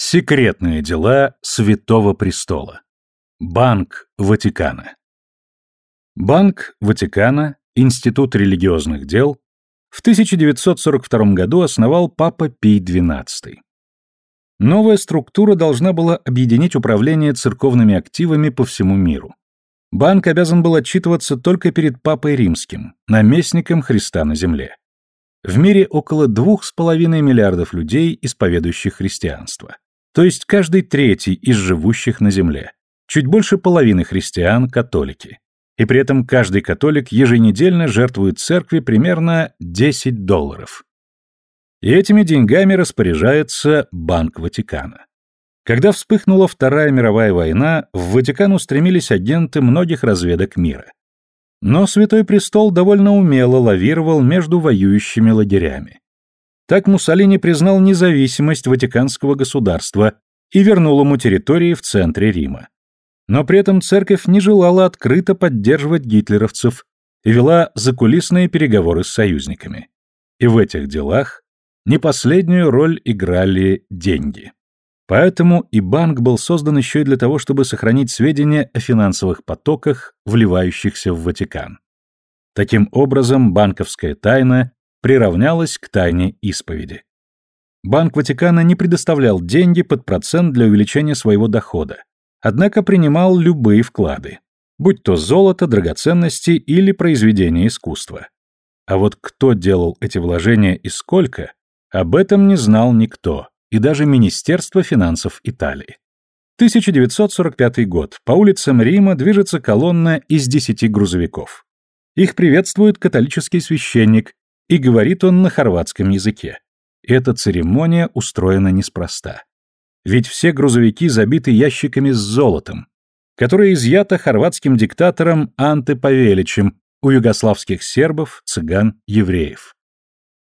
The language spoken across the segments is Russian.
Секретные дела Святого Престола. Банк Ватикана. Банк Ватикана, Институт религиозных дел, в 1942 году основал Папа Пий XII. Новая структура должна была объединить управление церковными активами по всему миру. Банк обязан был отчитываться только перед Папой Римским, наместником Христа на земле. В мире около двух с половиной миллиардов людей, исповедующих христианство. То есть каждый третий из живущих на земле. Чуть больше половины христиан – католики. И при этом каждый католик еженедельно жертвует церкви примерно 10 долларов. И этими деньгами распоряжается Банк Ватикана. Когда вспыхнула Вторая мировая война, в Ватикан устремились агенты многих разведок мира. Но Святой Престол довольно умело лавировал между воюющими лагерями. Так Муссолини признал независимость Ватиканского государства и вернул ему территории в центре Рима. Но при этом церковь не желала открыто поддерживать гитлеровцев и вела закулисные переговоры с союзниками. И в этих делах не последнюю роль играли деньги. Поэтому и банк был создан еще и для того, чтобы сохранить сведения о финансовых потоках, вливающихся в Ватикан. Таким образом, банковская тайна приравнялась к тайне исповеди. Банк Ватикана не предоставлял деньги под процент для увеличения своего дохода, однако принимал любые вклады, будь то золото, драгоценности или произведения искусства. А вот кто делал эти вложения и сколько, об этом не знал никто и даже Министерство финансов Италии. 1945 год. По улицам Рима движется колонна из 10 грузовиков. Их приветствует католический священник, и говорит он на хорватском языке. Эта церемония устроена неспроста. Ведь все грузовики забиты ящиками с золотом, которое изъято хорватским диктатором Анте Павеличем у югославских сербов, цыган, евреев.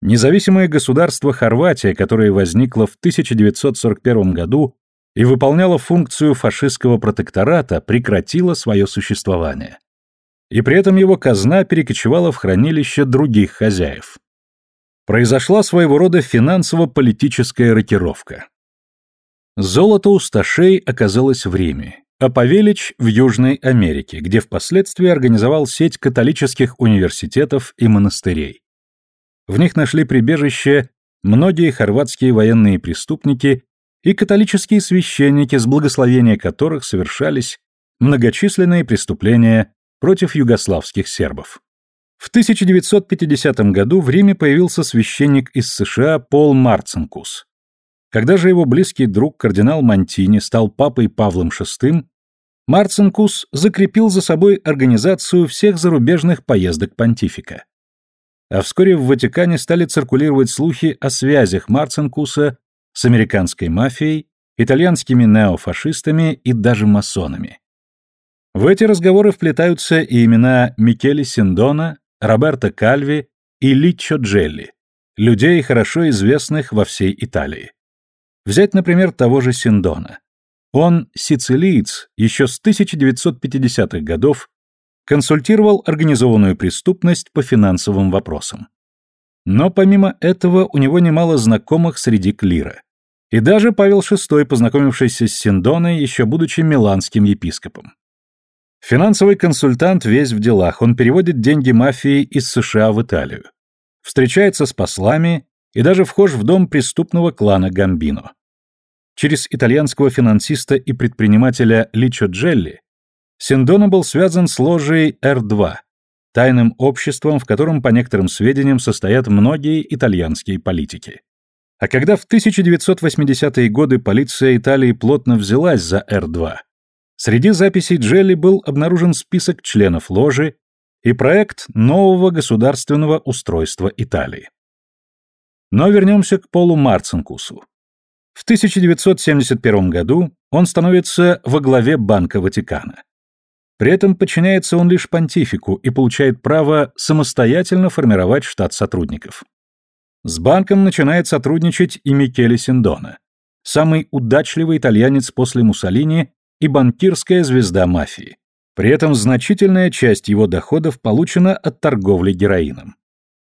Независимое государство Хорватия, которое возникло в 1941 году и выполняло функцию фашистского протектората, прекратило свое существование. И при этом его казна перекочевала в хранилище других хозяев. Произошла своего рода финансово-политическая рокировка. Золото усташей оказалось в Риме, а Павелич в Южной Америке, где впоследствии организовал сеть католических университетов и монастырей. В них нашли прибежище многие хорватские военные преступники и католические священники, с благословения которых совершались многочисленные преступления против югославских сербов. В 1950 году в Риме появился священник из США Пол Марцинкус. Когда же его близкий друг кардинал Монтини стал папой Павлом VI, Марцинкус закрепил за собой организацию всех зарубежных поездок понтифика а вскоре в Ватикане стали циркулировать слухи о связях Марцинкуса с американской мафией, итальянскими неофашистами и даже масонами. В эти разговоры вплетаются и имена Микеле Синдона, Роберто Кальви и Личчо Джелли, людей, хорошо известных во всей Италии. Взять, например, того же Синдона. Он сицилиец еще с 1950-х годов консультировал организованную преступность по финансовым вопросам. Но помимо этого у него немало знакомых среди клира. И даже Павел VI, познакомившийся с Синдоной, еще будучи миланским епископом. Финансовый консультант весь в делах, он переводит деньги мафии из США в Италию. Встречается с послами и даже вхож в дом преступного клана Гамбино. Через итальянского финансиста и предпринимателя Личо Джелли Синдона был связан с ложей Р2, тайным обществом, в котором, по некоторым сведениям, состоят многие итальянские политики. А когда в 1980-е годы полиция Италии плотно взялась за Р2, среди записей Джелли был обнаружен список членов ложи и проект нового государственного устройства Италии. Но вернемся к Полу Марцинкусу. В 1971 году он становится во главе Банка Ватикана. При этом подчиняется он лишь понтифику и получает право самостоятельно формировать штат сотрудников. С банком начинает сотрудничать и Микеле Синдона, самый удачливый итальянец после Муссолини и банкирская звезда мафии. При этом значительная часть его доходов получена от торговли героином.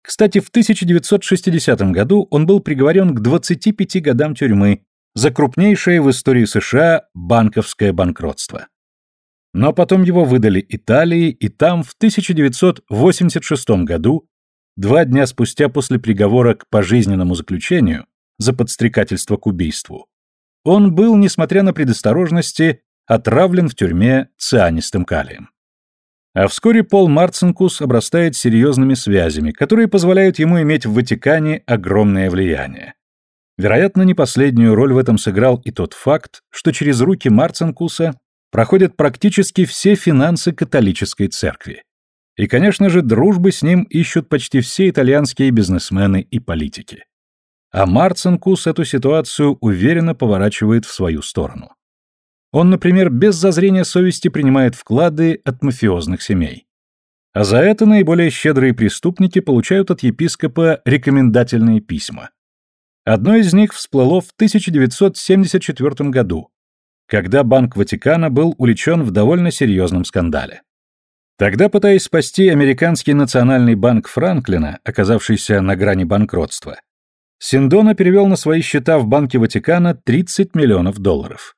Кстати, в 1960 году он был приговорен к 25 годам тюрьмы за крупнейшее в истории США банковское банкротство. Но потом его выдали Италии, и там в 1986 году, два дня спустя после приговора к пожизненному заключению за подстрекательство к убийству, он был, несмотря на предосторожности, отравлен в тюрьме цианистым калием. А вскоре Пол Марцинкус обрастает серьезными связями, которые позволяют ему иметь в Ватикане огромное влияние. Вероятно, не последнюю роль в этом сыграл и тот факт, что через руки Марцинкуса проходят практически все финансы католической церкви. И, конечно же, дружбы с ним ищут почти все итальянские бизнесмены и политики. А Марцинкус эту ситуацию уверенно поворачивает в свою сторону. Он, например, без зазрения совести принимает вклады от мафиозных семей. А за это наиболее щедрые преступники получают от епископа рекомендательные письма. Одно из них всплыло в 1974 году, когда Банк Ватикана был уличен в довольно серьезном скандале. Тогда, пытаясь спасти американский национальный банк Франклина, оказавшийся на грани банкротства, Синдона перевел на свои счета в Банке Ватикана 30 миллионов долларов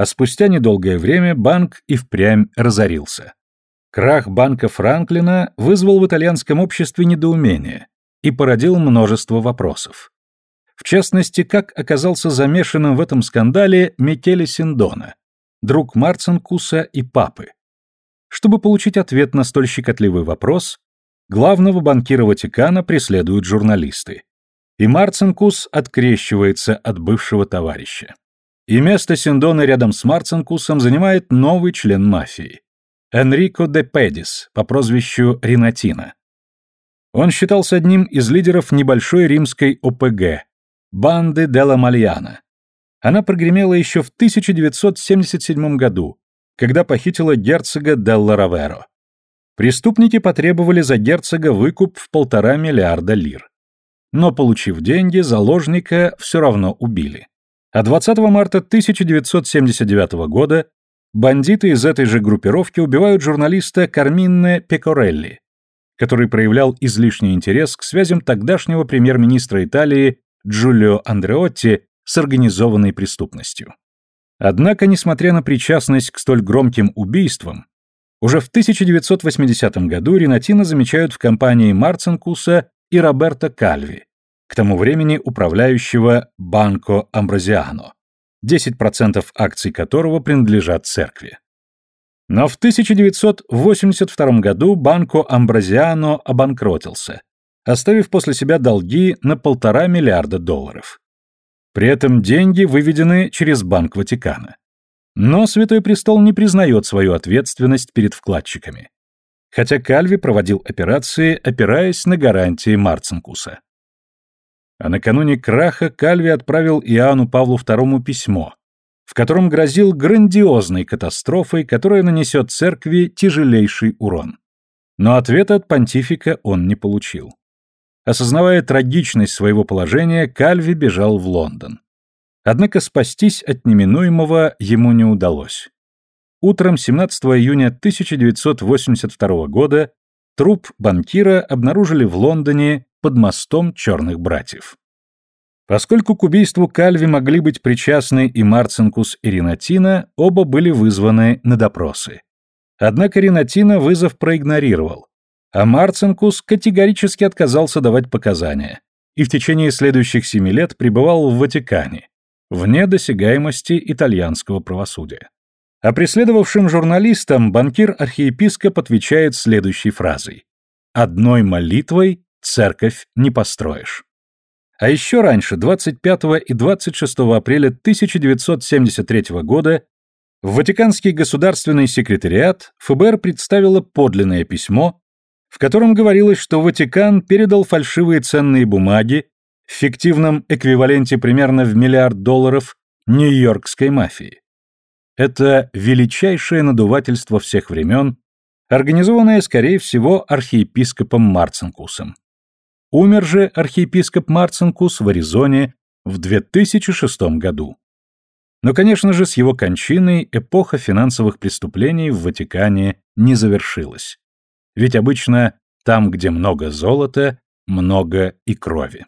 а спустя недолгое время банк и впрямь разорился. Крах банка Франклина вызвал в итальянском обществе недоумение и породил множество вопросов. В частности, как оказался замешанным в этом скандале Микеле Синдона, друг Марцинкуса и папы. Чтобы получить ответ на столь щекотливый вопрос, главного банкира Ватикана преследуют журналисты. И Марцинкус открещивается от бывшего товарища. И место Синдона рядом с Марцинкусом занимает новый член мафии – Энрико де Педис по прозвищу Ринатина. Он считался одним из лидеров небольшой римской ОПГ – банды Делла Мальяна. Она прогремела еще в 1977 году, когда похитила герцога Делла Раверо. Преступники потребовали за герцога выкуп в полтора миллиарда лир. Но, получив деньги, заложника все равно убили. А 20 марта 1979 года бандиты из этой же группировки убивают журналиста Карминне Пекорелли, который проявлял излишний интерес к связям тогдашнего премьер-министра Италии Джулио Андреотти с организованной преступностью. Однако, несмотря на причастность к столь громким убийствам, уже в 1980 году Ренатина замечают в компании Марцинкуса и Роберто Кальви, к тому времени управляющего Банко Амброзиано, 10% акций которого принадлежат церкви. Но в 1982 году Банко Амброзиано обанкротился, оставив после себя долги на полтора миллиарда долларов. При этом деньги выведены через Банк Ватикана. Но Святой Престол не признает свою ответственность перед вкладчиками. Хотя Кальви проводил операции, опираясь на гарантии Марцинкуса. А накануне краха Кальви отправил Иоанну Павлу II письмо, в котором грозил грандиозной катастрофой, которая нанесет церкви тяжелейший урон. Но ответа от понтифика он не получил. Осознавая трагичность своего положения, Кальви бежал в Лондон. Однако спастись от неминуемого ему не удалось. Утром 17 июня 1982 года труп банкира обнаружили в Лондоне под мостом черных братьев. Поскольку к убийству Кальви могли быть причастны и Марцинкус, и Ринатина, оба были вызваны на допросы. Однако Ринатина вызов проигнорировал, а Марцинкус категорически отказался давать показания и в течение следующих семи лет пребывал в Ватикане, вне досягаемости итальянского правосудия. А преследовавшим журналистам банкир-архиепископ отвечает следующей фразой «Одной молитвой церковь не построишь. А еще раньше, 25 и 26 апреля 1973 года, в Ватиканский государственный секретариат ФБР представило подлинное письмо, в котором говорилось, что Ватикан передал фальшивые ценные бумаги в фиктивном эквиваленте примерно в миллиард долларов нью-йоркской мафии. Это величайшее надувательство всех времен, организованное, скорее всего, архиепископом Марцинкусом. Умер же архиепископ Марцинкус в Аризоне в 2006 году. Но, конечно же, с его кончиной эпоха финансовых преступлений в Ватикане не завершилась. Ведь обычно там, где много золота, много и крови.